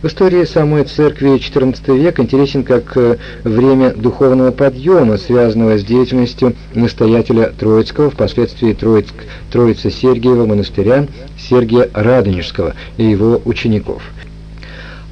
В истории самой церкви XIV век интересен как э, время духовного подъема, связанного с деятельностью настоятеля Троицкого, впоследствии Троицк, Троица-Сергиева монастыря Сергия Радонежского и его учеников.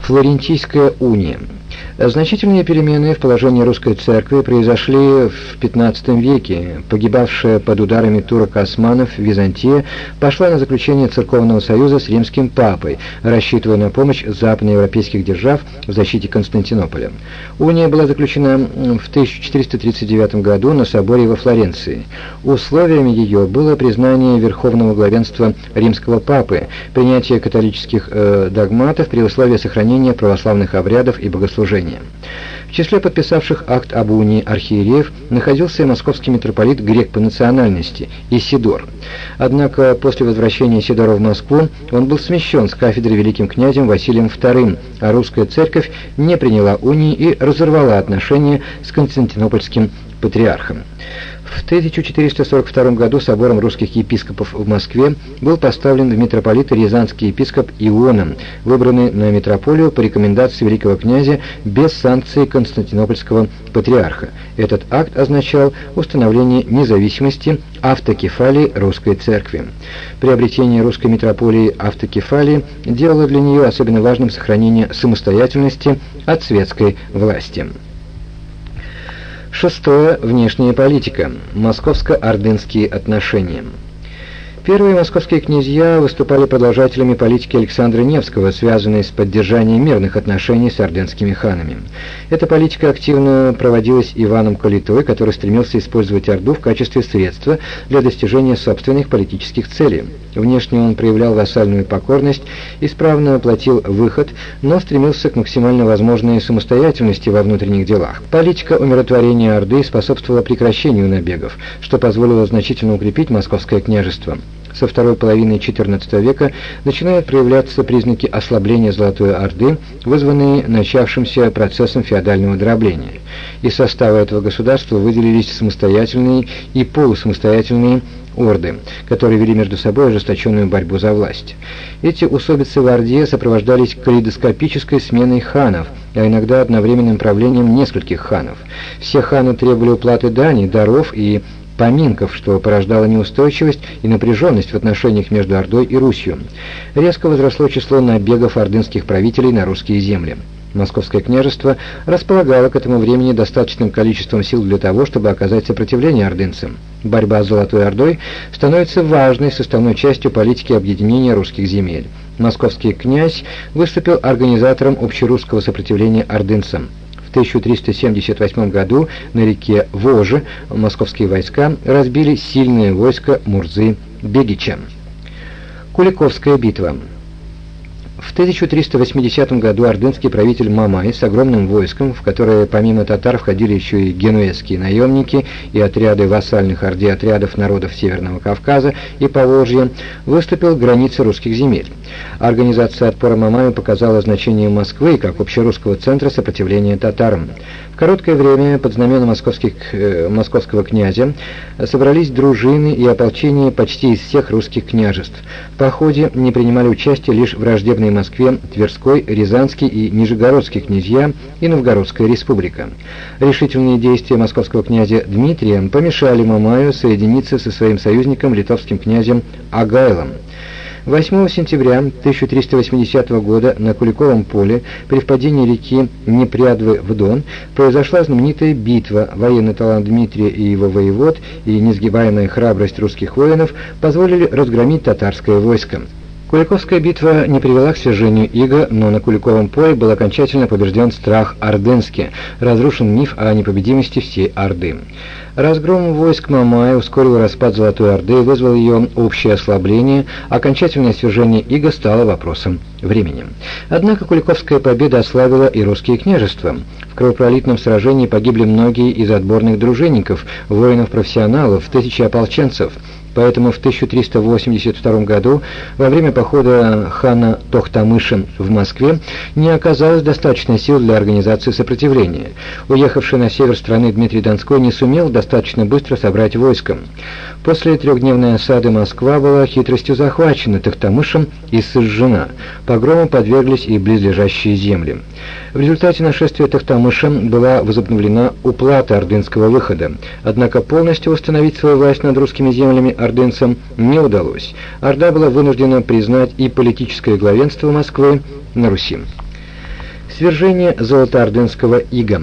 Флорентийская уния – Значительные перемены в положении русской церкви произошли в XV веке. Погибавшая под ударами турок-османов Византия пошла на заключение церковного союза с римским папой, рассчитывая на помощь западноевропейских держав в защите Константинополя. Уния была заключена в 1439 году на соборе во Флоренции. Условиями ее было признание верховного главенства римского папы, принятие католических э, догматов при условии сохранения православных обрядов и богослужений служения. В числе подписавших акт об унии архиереев находился и московский митрополит грек по национальности Исидор. Однако после возвращения Исидора в Москву он был смещен с кафедры великим князем Василием II, а русская церковь не приняла унии и разорвала отношения с константинопольским патриархом. В 1442 году собором русских епископов в Москве был поставлен в митрополиты рязанский епископ Иона, выбранный на митрополию по рекомендации великого князя без санкции Константинопольского патриарха. Этот акт означал установление независимости автокефалии русской церкви. Приобретение русской митрополии автокефалии делало для нее особенно важным сохранение самостоятельности от светской власти. Шестое. Внешняя политика. Московско-ордынские отношения. Первые московские князья выступали продолжателями политики Александра Невского, связанной с поддержанием мирных отношений с ордынскими ханами. Эта политика активно проводилась Иваном Калитой, который стремился использовать Орду в качестве средства для достижения собственных политических целей. Внешне он проявлял вассальную покорность, исправно платил выход, но стремился к максимально возможной самостоятельности во внутренних делах. Политика умиротворения Орды способствовала прекращению набегов, что позволило значительно укрепить московское княжество со второй половины XIV века начинают проявляться признаки ослабления Золотой Орды, вызванные начавшимся процессом феодального дробления. Из состава этого государства выделились самостоятельные и полусамостоятельные орды, которые вели между собой ожесточенную борьбу за власть. Эти усобицы в Орде сопровождались калейдоскопической сменой ханов, а иногда одновременным правлением нескольких ханов. Все ханы требовали уплаты дани, даров и поминков, что порождало неустойчивость и напряженность в отношениях между Ордой и Русью. Резко возросло число набегов ордынских правителей на русские земли. Московское княжество располагало к этому времени достаточным количеством сил для того, чтобы оказать сопротивление ордынцам. Борьба с Золотой Ордой становится важной составной частью политики объединения русских земель. Московский князь выступил организатором общерусского сопротивления ордынцам. 1378 году на реке Воже московские войска разбили сильное войско Мурзы Бегича. Куликовская битва. В 1380 году ордынский правитель Мамай с огромным войском, в которое помимо татар входили еще и генуэзские наемники и отряды вассальных орде отрядов народов Северного Кавказа и Поволжья, выступил к границе русских земель. Организация отпора Мамаю показала значение Москвы как общерусского центра сопротивления татарам. Короткое время под знамена московских, э, московского князя собрались дружины и ополчения почти из всех русских княжеств. В походе не принимали участие лишь враждебные Москве Тверской, Рязанский и Нижегородский князья и Новгородская республика. Решительные действия московского князя Дмитрия помешали Мамаю соединиться со своим союзником литовским князем Агайлом. 8 сентября 1380 года на Куликовом поле при впадении реки Непрядвы в Дон произошла знаменитая битва. Военный талант Дмитрия и его воевод и несгибаемая храбрость русских воинов позволили разгромить татарское войско. Куликовская битва не привела к свержению Иго, но на Куликовом поле был окончательно побежден страх Ордынский, разрушен миф о непобедимости всей Орды. Разгром войск Мамая ускорил распад Золотой Орды и вызвал ее общее ослабление, окончательное свержение Иго стало вопросом времени. Однако Куликовская победа ослабила и русские княжества. В кровопролитном сражении погибли многие из отборных дружинников, воинов-профессионалов, тысячи ополченцев – поэтому в 1382 году во время похода хана Тохтамыша в Москве не оказалось достаточно сил для организации сопротивления. Уехавший на север страны Дмитрий Донской не сумел достаточно быстро собрать войско. После трехдневной осады Москва была хитростью захвачена Тохтамышем и сожжена. Погрому подверглись и близлежащие земли. В результате нашествия Тохтамыша была возобновлена уплата ордынского выхода, однако полностью восстановить свою власть над русскими землями ордынцам не удалось. Орда была вынуждена признать и политическое главенство Москвы на Руси. Свержение золотоордынского ига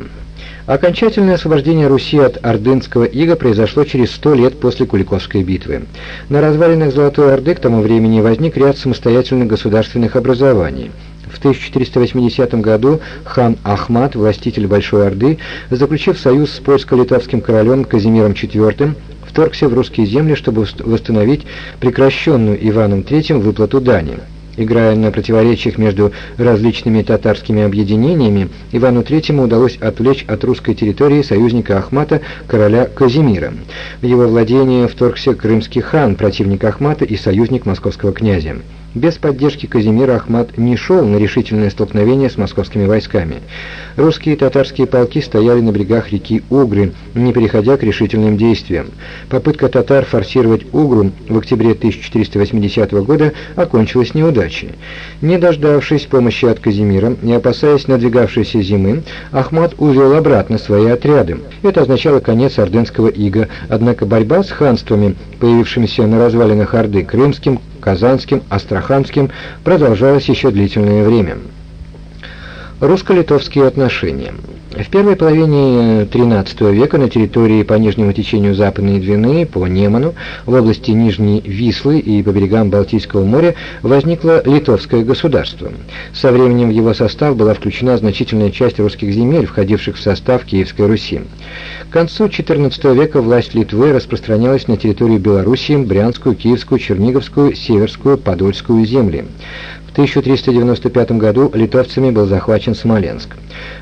Окончательное освобождение Руси от ордынского ига произошло через сто лет после Куликовской битвы. На развалинах Золотой Орды к тому времени возник ряд самостоятельных государственных образований. В 1480 году хан Ахмат, властитель Большой Орды, заключив союз с польско-литовским королем Казимиром IV, вторгся в русские земли, чтобы восстановить прекращенную Иваном III выплату дани. Играя на противоречиях между различными татарскими объединениями, Ивану III удалось отвлечь от русской территории союзника Ахмата, короля Казимира. В его владение вторгся крымский хан, противник Ахмата и союзник московского князя. Без поддержки Казимира Ахмат не шел на решительное столкновение с московскими войсками. Русские и татарские полки стояли на берегах реки Угры, не переходя к решительным действиям. Попытка татар форсировать Угру в октябре 1480 года окончилась неудачей. Не дождавшись помощи от Казимира, не опасаясь надвигавшейся зимы, Ахмат увел обратно свои отряды. Это означало конец ордынского ига, однако борьба с ханствами, появившимися на развалинах Орды, крымским, Казанским, Астраханским продолжалось еще длительное время. Русско-литовские отношения. В первой половине XIII века на территории по нижнему течению Западной Двины, по Неману, в области Нижней Вислы и по берегам Балтийского моря возникло литовское государство. Со временем в его состав была включена значительная часть русских земель, входивших в состав Киевской Руси. К концу XIV века власть Литвы распространялась на территорию Белоруссии, Брянскую, Киевскую, Черниговскую, Северскую, Подольскую земли. В 1395 году литовцами был захвачен Смоленск.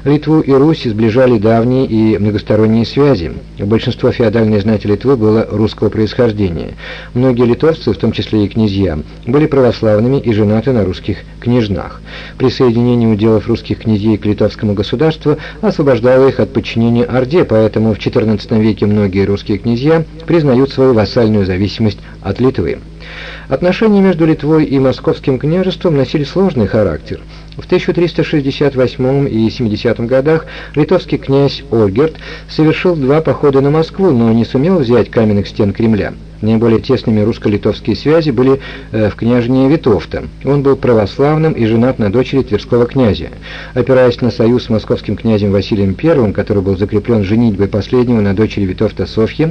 Литву и Русь сближали давние и многосторонние связи. Большинство феодальной знати Литвы было русского происхождения. Многие литовцы, в том числе и князья, были православными и женаты на русских княжнах. Присоединение уделов русских князей к литовскому государству освобождало их от подчинения Орде, поэтому в XIV веке многие русские князья признают свою вассальную зависимость от Литвы. Отношения между Литвой и Московским княжеством носили сложный характер. В 1368 и 70 годах литовский князь Ольгерт совершил два похода на Москву, но не сумел взять каменных стен Кремля. Наиболее тесными русско-литовские связи были э, в княжне Витовта. Он был православным и женат на дочери Тверского князя. Опираясь на союз с московским князем Василием I, который был закреплен женитьбой последнего на дочери Витовта Софьи,